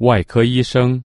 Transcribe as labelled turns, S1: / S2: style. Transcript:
S1: 外科医生。